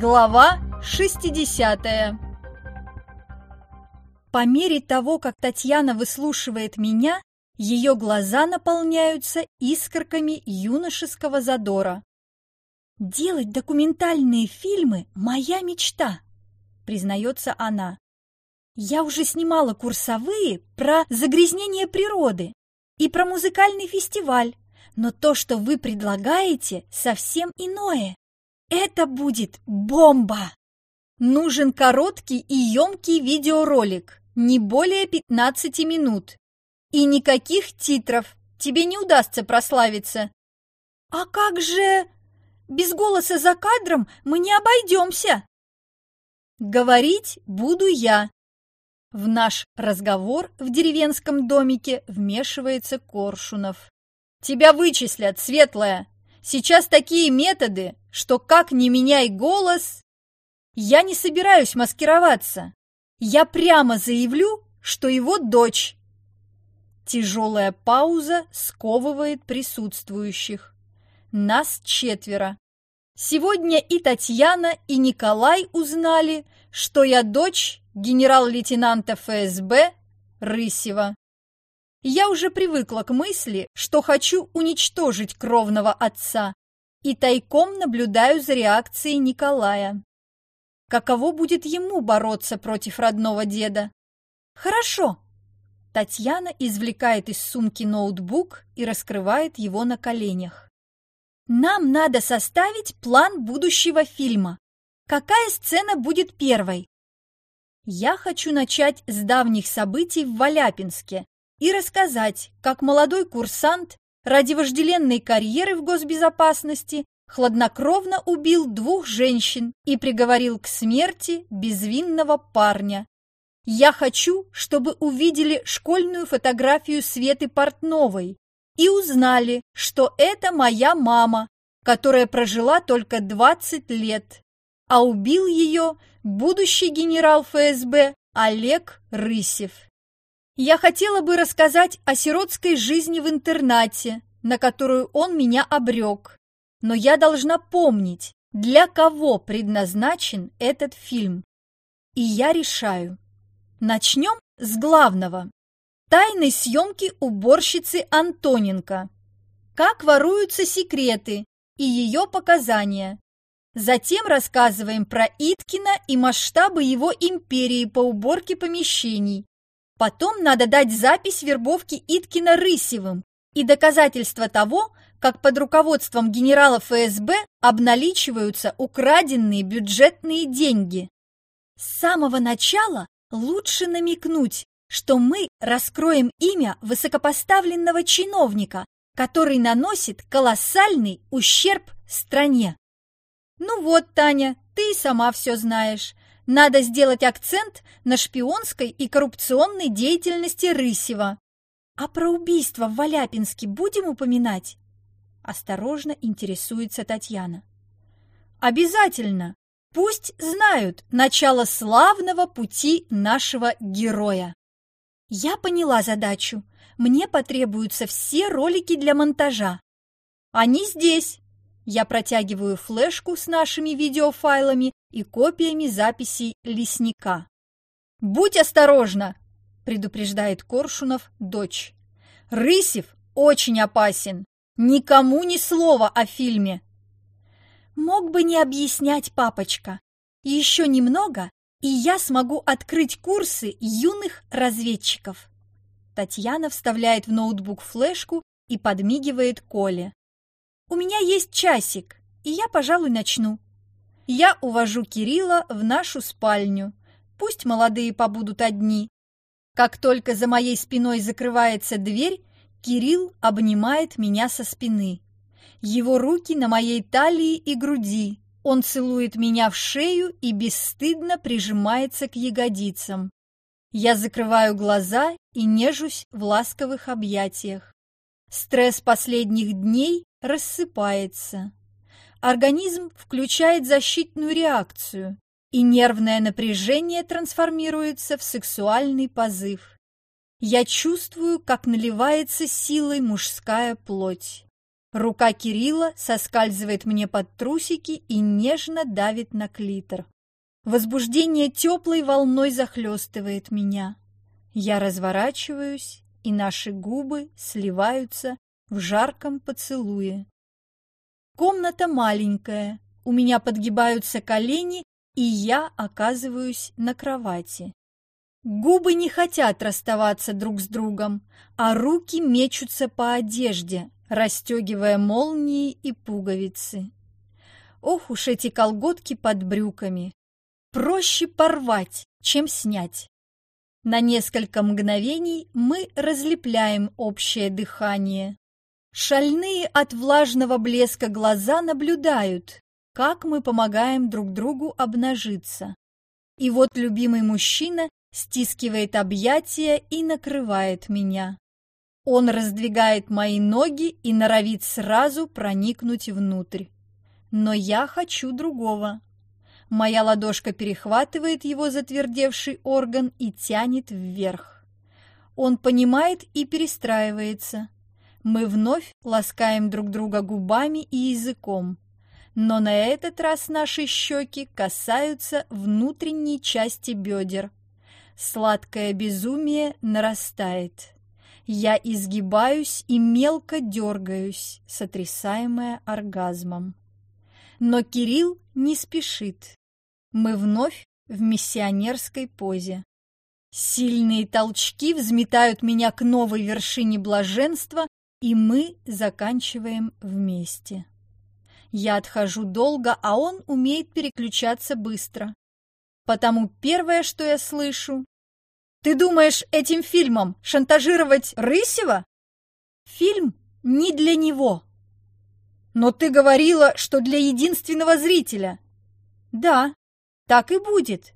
Глава 60 По мере того, как Татьяна выслушивает меня, ее глаза наполняются искорками юношеского задора. «Делать документальные фильмы – моя мечта», – признается она. «Я уже снимала курсовые про загрязнение природы и про музыкальный фестиваль, но то, что вы предлагаете, совсем иное. Это будет бомба! Нужен короткий и емкий видеоролик, не более 15 минут. И никаких титров, тебе не удастся прославиться. А как же... Без голоса за кадром мы не обойдемся. Говорить буду я. В наш разговор в деревенском домике вмешивается Коршунов. Тебя вычислят, Светлая. Сейчас такие методы, что как не меняй голос... Я не собираюсь маскироваться. Я прямо заявлю, что его дочь. Тяжелая пауза сковывает присутствующих. Нас четверо. Сегодня и Татьяна, и Николай узнали, что я дочь генерал-лейтенанта ФСБ Рысева. Я уже привыкла к мысли, что хочу уничтожить кровного отца, и тайком наблюдаю за реакцией Николая. Каково будет ему бороться против родного деда? Хорошо. Татьяна извлекает из сумки ноутбук и раскрывает его на коленях. Нам надо составить план будущего фильма. Какая сцена будет первой? Я хочу начать с давних событий в Валяпинске, и рассказать, как молодой курсант ради вожделенной карьеры в госбезопасности хладнокровно убил двух женщин и приговорил к смерти безвинного парня. Я хочу, чтобы увидели школьную фотографию Светы Портновой и узнали, что это моя мама, которая прожила только 20 лет, а убил ее будущий генерал ФСБ Олег Рысев. Я хотела бы рассказать о сиротской жизни в интернате, на которую он меня обрек. Но я должна помнить, для кого предназначен этот фильм. И я решаю. Начнем с главного. Тайной съемки уборщицы Антоненко. Как воруются секреты и ее показания. Затем рассказываем про Иткина и масштабы его империи по уборке помещений Потом надо дать запись вербовки Иткина Рысевым и доказательства того, как под руководством генерала ФСБ обналичиваются украденные бюджетные деньги. С самого начала лучше намекнуть, что мы раскроем имя высокопоставленного чиновника, который наносит колоссальный ущерб стране. Ну вот, Таня, ты сама все знаешь. Надо сделать акцент на шпионской и коррупционной деятельности Рысева. А про убийство в Валяпинске будем упоминать? Осторожно интересуется Татьяна. Обязательно. Пусть знают начало славного пути нашего героя. Я поняла задачу. Мне потребуются все ролики для монтажа. Они здесь. Я протягиваю флешку с нашими видеофайлами и копиями записей лесника. «Будь осторожна!» – предупреждает Коршунов дочь. «Рысев очень опасен! Никому ни слова о фильме!» «Мог бы не объяснять, папочка. Еще немного, и я смогу открыть курсы юных разведчиков». Татьяна вставляет в ноутбук флешку и подмигивает Коле. У меня есть часик, и я, пожалуй, начну. Я увожу Кирилла в нашу спальню. Пусть молодые побудут одни. Как только за моей спиной закрывается дверь, Кирилл обнимает меня со спины. Его руки на моей талии и груди. Он целует меня в шею и бесстыдно прижимается к ягодицам. Я закрываю глаза и нежусь в ласковых объятиях. Стресс последних дней рассыпается. Организм включает защитную реакцию, и нервное напряжение трансформируется в сексуальный позыв. Я чувствую, как наливается силой мужская плоть. Рука Кирилла соскальзывает мне под трусики и нежно давит на клитор. Возбуждение теплой волной захлестывает меня. Я разворачиваюсь, и наши губы сливаются в жарком поцелуе. Комната маленькая, у меня подгибаются колени, и я оказываюсь на кровати. Губы не хотят расставаться друг с другом, а руки мечутся по одежде, расстегивая молнии и пуговицы. Ох уж эти колготки под брюками! Проще порвать, чем снять. На несколько мгновений мы разлепляем общее дыхание. Шальные от влажного блеска глаза наблюдают, как мы помогаем друг другу обнажиться. И вот любимый мужчина стискивает объятия и накрывает меня. Он раздвигает мои ноги и норовит сразу проникнуть внутрь. Но я хочу другого. Моя ладошка перехватывает его затвердевший орган и тянет вверх. Он понимает и перестраивается. Мы вновь ласкаем друг друга губами и языком. Но на этот раз наши щеки касаются внутренней части бедер. Сладкое безумие нарастает. Я изгибаюсь и мелко дергаюсь, сотрясаемая оргазмом. Но Кирилл не спешит. Мы вновь в миссионерской позе. Сильные толчки взметают меня к новой вершине блаженства, и мы заканчиваем вместе. Я отхожу долго, а он умеет переключаться быстро. Потому первое, что я слышу... Ты думаешь, этим фильмом шантажировать Рысева? Фильм не для него. Но ты говорила, что для единственного зрителя. Да, так и будет.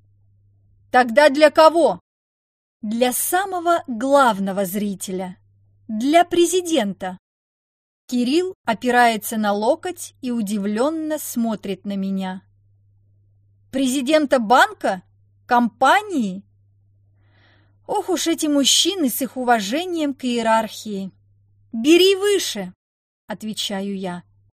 Тогда для кого? Для самого главного зрителя. Для президента. Кирилл опирается на локоть и удивленно смотрит на меня. Президента банка? Компании? Ох уж эти мужчины с их уважением к иерархии. «Бери выше!» – отвечаю я.